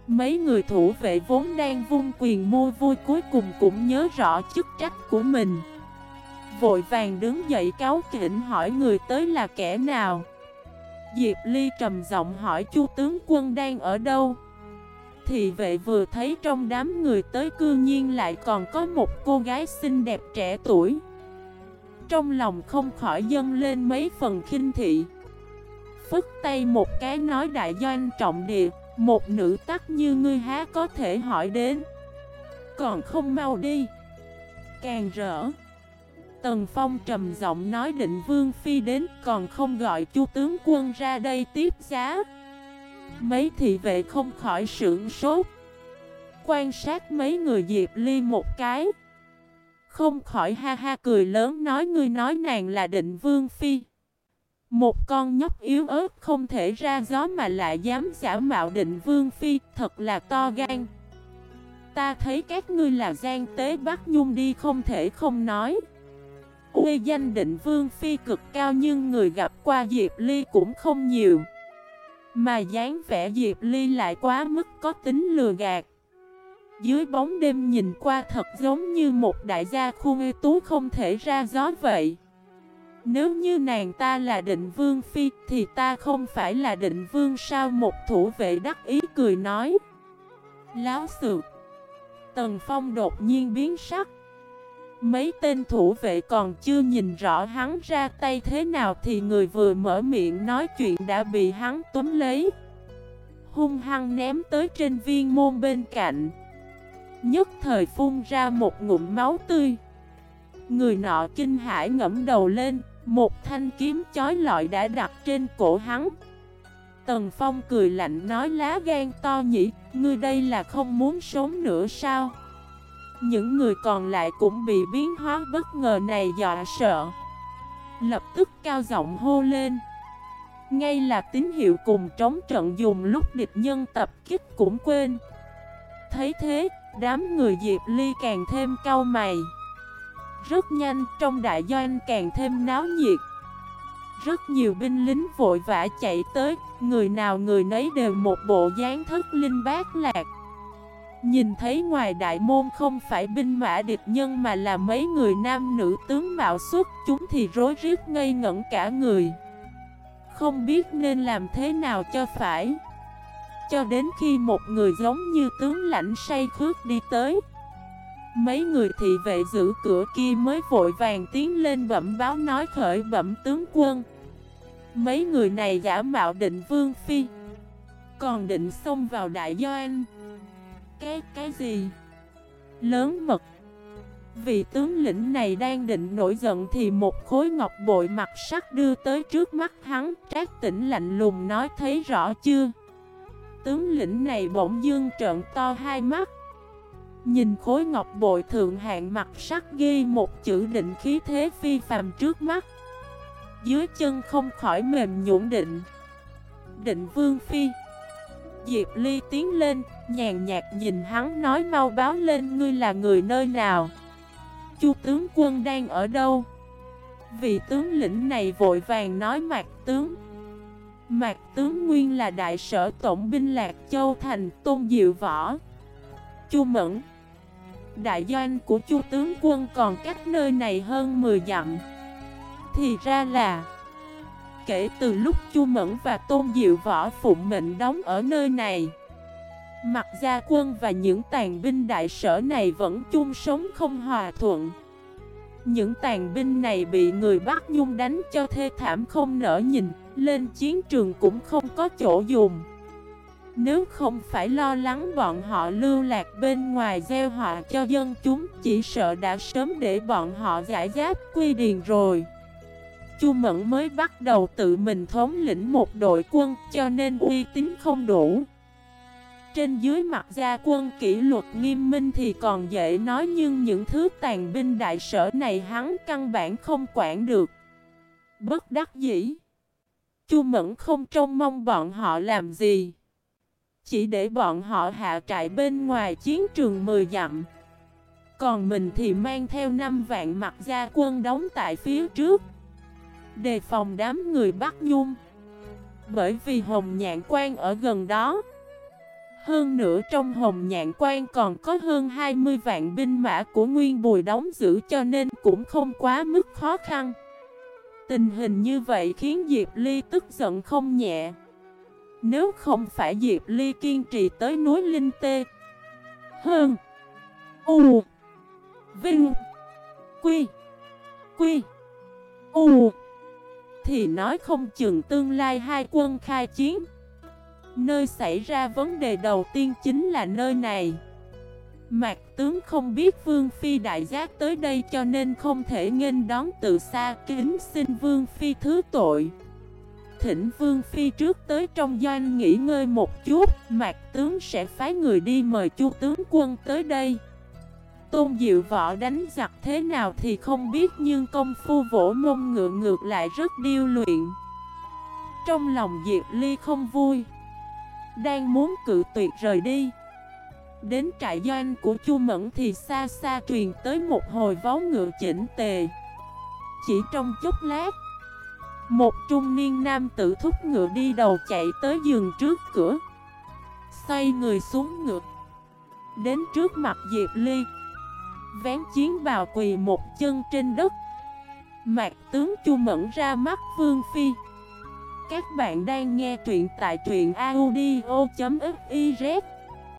Mấy người thủ vệ vốn đang vung quyền mua vui cuối cùng cũng nhớ rõ chức trách của mình. Vội vàng đứng dậy cáo kỉnh hỏi người tới là kẻ nào. Diệp Ly trầm giọng hỏi chu tướng quân đang ở đâu. Thì vệ vừa thấy trong đám người tới cư nhiên lại còn có một cô gái xinh đẹp trẻ tuổi. Trong lòng không khỏi dâng lên mấy phần khinh thị. Phức tay một cái nói đại doanh trọng địa, Một nữ tắc như ngươi há có thể hỏi đến. Còn không mau đi. Càng rỡ. Tần Phong trầm giọng nói định Vương Phi đến, còn không gọi chu tướng quân ra đây tiếp giá. Mấy thị vệ không khỏi sưởng sốt. Quan sát mấy người Diệp Ly một cái. Không khỏi ha ha cười lớn nói, ngươi nói nàng là định Vương Phi. Một con nhóc yếu ớt không thể ra gió mà lại dám giả mạo định Vương Phi, Thật là to gan. Ta thấy các ngươi là gian tế bắt nhung đi không thể không nói. Uy danh định vương phi cực cao nhưng người gặp qua Diệp Ly cũng không nhiều. Mà dáng vẻ Diệp Ly lại quá mức có tính lừa gạt. Dưới bóng đêm nhìn qua thật giống như một đại gia khu tú không thể ra gió vậy. Nếu như nàng ta là định vương phi thì ta không phải là định vương sao? Một thủ vệ đắc ý cười nói. Láo sự. Tần Phong đột nhiên biến sắc. Mấy tên thủ vệ còn chưa nhìn rõ hắn ra tay thế nào thì người vừa mở miệng nói chuyện đã bị hắn túm lấy. Hung hăng ném tới trên viên môn bên cạnh. Nhất thời phun ra một ngụm máu tươi. Người nọ kinh hãi ngẫm đầu lên. Một thanh kiếm chói lọi đã đặt trên cổ hắn. Tần Phong cười lạnh nói lá gan to nhỉ Ngươi đây là không muốn sống nữa sao? Những người còn lại cũng bị biến hóa bất ngờ này dọa sợ. Lập tức cao giọng hô lên. Ngay là tín hiệu cùng trống trận dùng lúc địch nhân tập kích cũng quên. Thấy thế, đám người Diệp Ly càng thêm cao mày. Rất nhanh, trong đại doanh càng thêm náo nhiệt. Rất nhiều binh lính vội vã chạy tới Người nào người nấy đều một bộ dáng thức linh bát lạc. Nhìn thấy ngoài đại môn không phải binh mã địch nhân mà là mấy người nam nữ tướng mạo xuất chúng thì rối rít ngây ngẩn cả người. Không biết nên làm thế nào cho phải. Cho đến khi một người giống như tướng lãnh say khước đi tới Mấy người thị vệ giữ cửa kia mới vội vàng tiến lên bẩm báo nói khởi bẩm tướng quân. Mấy người này giả mạo định vương phi Còn định xông vào đại doanh. Cái, cái gì? Lớn mật. Vị tướng lĩnh này đang định nổi giận thì một khối ngọc bội mặt sắc đưa tới trước mắt hắn Trác tỉnh lạnh lùng nói thấy rõ chưa? Tướng lĩnh này bỗng dương trợn to hai mắt. Nhìn khối ngọc bội thượng hạng mặt sắc ghi một chữ định khí thế phi phàm trước mắt. Dưới chân không khỏi mềm nhũn định. Định vương phi. Diệp Ly tiến lên, nhàn nhạt nhìn hắn nói mau báo lên ngươi là người nơi nào. Chu tướng quân đang ở đâu? Vị tướng lĩnh này vội vàng nói mạc tướng. Mạc tướng nguyên là đại sở tổng binh Lạc Châu Thành Tôn Diệu Võ. Chu Mẫn Đại doanh của chu tướng quân còn cách nơi này hơn 10 dặm. Thì ra là, Kể từ lúc Chu Mẫn và Tôn Diệu Võ phụng mệnh đóng ở nơi này, Mặt gia quân và những tàn binh đại sở này vẫn chung sống không hòa thuận. Những tàn binh này bị người Bắc Nhung đánh cho thê thảm không nở nhìn, Lên chiến trường cũng không có chỗ dùng. Nếu không phải lo lắng bọn họ lưu lạc bên ngoài gieo họa cho dân chúng, Chỉ sợ đã sớm để bọn họ giải giáp quy điền rồi Chu Mẫn mới bắt đầu tự mình thống lĩnh một đội quân, cho nên uy tín không đủ. Trên dưới mặt gia quân kỷ luật nghiêm minh thì còn dễ nói nhưng những thứ tàn binh đại sở này hắn căn bản không quản được. Bất đắc dĩ. Chu Mẫn không trông mong bọn họ làm gì. Chỉ để bọn họ hạ trại bên ngoài chiến trường 10 dặm. Còn mình thì mang theo 5 vạn mặt gia quân đóng tại phía trước. Đề phòng đám người bắt nhung Bởi vì Hồng Nhạn Quan ở gần đó Hơn nữa trong hồng nhạn quan còn có hơn 20 vạn binh mã của Nguyên Bùi đóng giữ cho nên cũng không quá mức khó khăn. Tình hình như vậy khiến Diệp Ly tức giận không nhẹ. Nếu không phải Diệp Ly kiên trì tới núi Linh Tê. Hơn U. Vinh. Quy. Quy. U. Thì nói không chừng tương lai hai quân khai chiến. Nơi xảy ra vấn đề đầu tiên chính là nơi này. Mạc tướng không biết Vương Phi đại giác tới đây cho nên không thể nghênh đón từ xa kính xin Vương Phi thứ tội. Thỉnh Vương Phi trước tới trong doanh nghỉ ngơi một chút, Mạc tướng sẽ phái người đi mời chu tướng quân tới đây. Tôn Diệu Võ đánh giặc thế nào thì không biết nhưng công phu vỗ mông ngựa ngược lại rất điêu luyện. Trong lòng Diệp Ly không vui, Đang muốn cự tuyệt rời đi. Đến trại doanh của Chu Mẫn thì xa xa truyền tới một hồi vó ngựa chỉnh tề. Chỉ trong chốc lát một trung niên nam tử thúc ngựa đi đầu chạy tới giường trước cửa. Xoay người xuống ngựa. Đến trước mặt Diệp Ly. Vén chiến bào quỳ một chân trên đất. Mạc tướng Chu Mẫn ra mắt Vương Phi. Các bạn đang nghe truyện tại truyện audio.fif